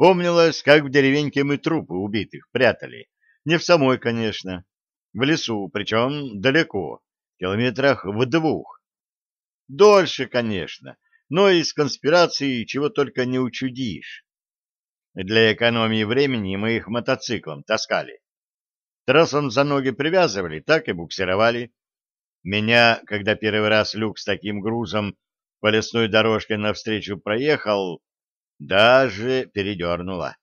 Вспомнилось, как в деревеньке мы трупы убитых прятали. Не в самой, конечно. В лесу, причем далеко, километрах в двух. Дольше, конечно, но из конспирации чего только не учудишь. Для экономии времени мы их мотоциклом таскали. Тросом за ноги привязывали, так и буксировали. Меня, когда первый раз люк с таким грузом по лесной дорожке навстречу проехал, даже передернуло.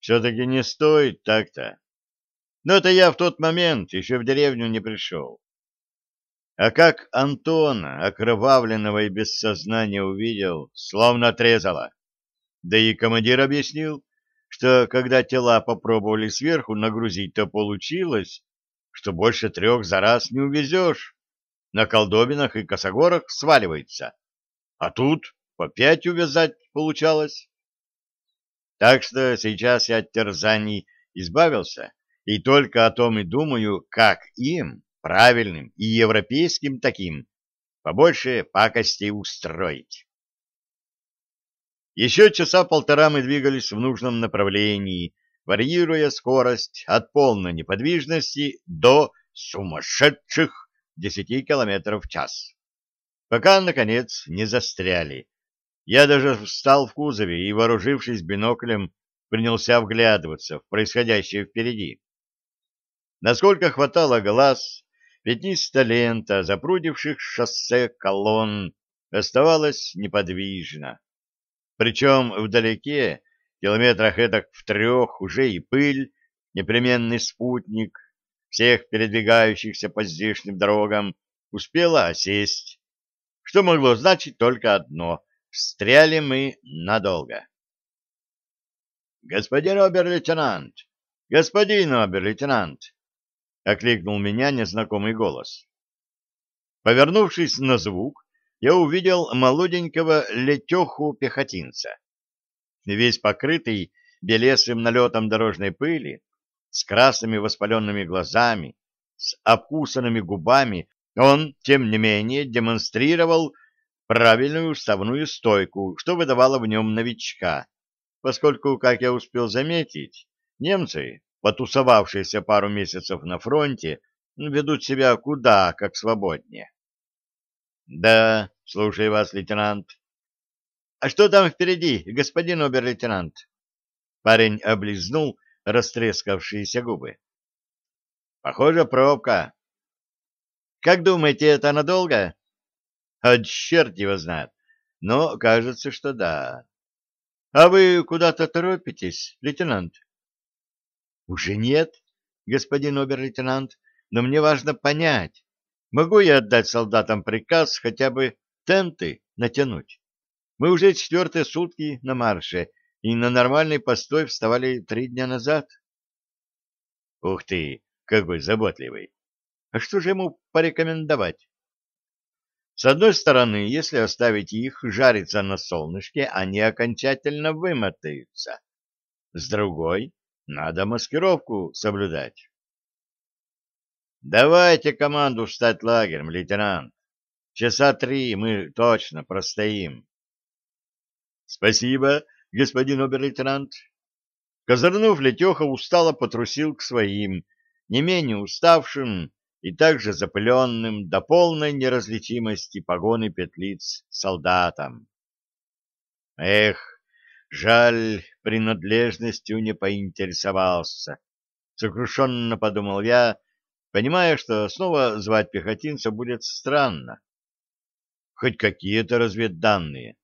Все-таки не стоит так-то. Но это я в тот момент еще в деревню не пришел. А как Антона, окровавленного и без сознания, увидел, словно отрезало. Да и командир объяснил, что когда тела попробовали сверху нагрузить, то получилось, что больше трех за раз не увезешь. На колдобинах и косогорах сваливается. А тут по пять увязать получалось. Так что сейчас я от терзаний избавился, и только о том и думаю, как им, правильным и европейским таким, побольше пакостей устроить. Еще часа полтора мы двигались в нужном направлении, варьируя скорость от полной неподвижности до сумасшедших 10 километров в час. Пока, наконец, не застряли. Я даже встал в кузове и, вооружившись биноклем, принялся вглядываться в происходящее впереди. Насколько хватало глаз, пятнистая лента запрудивших шоссе колонн оставалась неподвижна. Причем вдалеке, километрах этак в трех, уже и пыль, непременный спутник всех передвигающихся по здешним дорогам, успела осесть, что могло значить только одно — встряли мы надолго. «Господин обер-лейтенант! Господин обер-лейтенант!» — окликнул меня незнакомый голос. Повернувшись на звук, я увидел молоденького летеху-пехотинца. Весь покрытый белесым налетом дорожной пыли, с красными воспаленными глазами, с обкусанными губами, он, тем не менее, демонстрировал правильную уставную стойку, что выдавало в нем новичка, поскольку, как я успел заметить, немцы, потусовавшиеся пару месяцев на фронте, ведут себя куда как свободнее. Да, слушай вас, лейтенант. А что там впереди, господин обер-лейтенант? Парень облизнул растрескавшиеся губы. Похоже, пробка. Как думаете, это надолго? А черт его знает. Но кажется, что да. А вы куда-то торопитесь, лейтенант? Уже нет, господин обер-лейтенант, но мне важно понять, Могу я отдать солдатам приказ хотя бы тенты натянуть? Мы уже четвертые сутки на марше, и на нормальный постой вставали три дня назад. Ух ты, какой заботливый! А что же ему порекомендовать? С одной стороны, если оставить их жариться на солнышке, они окончательно вымотаются. С другой, надо маскировку соблюдать. Давайте команду встать лагерем, лейтенант. Часа три мы точно простоим. Спасибо, господин обер-лейтенант. Козырнув, Летеха устало потрусил к своим, не менее уставшим и также запыленным до полной неразличимости погоны петлиц солдатам. Эх, жаль, принадлежностью не поинтересовался. Сокрушенно подумал я, понимая, что снова звать пехотинца будет странно. Хоть какие-то разведданные.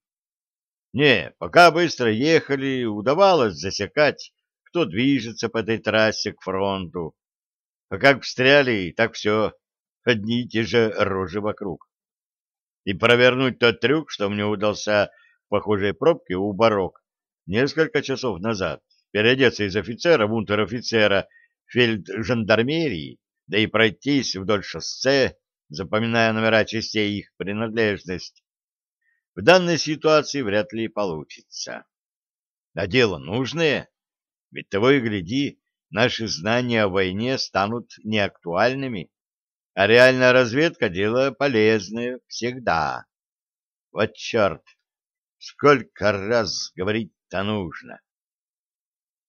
Не, пока быстро ехали, удавалось засекать, кто движется по этой трассе к фронту. А как встряли, так все, одни и те же рожи вокруг. И провернуть тот трюк, что мне удался в похожей пробке у барок несколько часов назад, переодеться из офицера в унтер-офицера фельд-жандармерии, да и пройтись вдоль шоссе, запоминая номера частей их принадлежность, в данной ситуации вряд ли получится. А дело нужное, ведь того и гляди, наши знания о войне станут неактуальными, а реальная разведка — дело полезное всегда. Вот черт, сколько раз говорить-то нужно.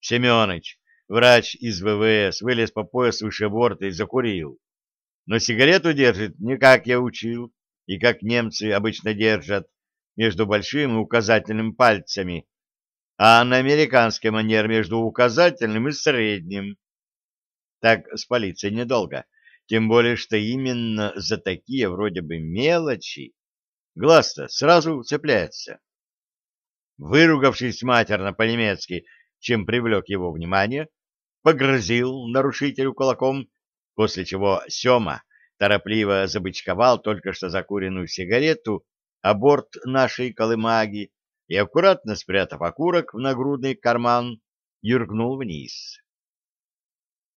Семеныч, врач из ВВС, вылез по пояс выше борта и закурил. Но сигарету держит не как я учил, и как немцы обычно держат, между большим и указательным пальцами, а на американский манер между указательным и средним. Так спалиться недолго, тем более, что именно за такие вроде бы мелочи глаз-то сразу цепляется. Выругавшись матерно по-немецки, чем привлек его внимание, погрозил нарушителю кулаком, после чего Сема торопливо забычковал только что закуренную сигарету о борт нашей колымаги и, аккуратно спрятав окурок в нагрудный карман, юркнул вниз.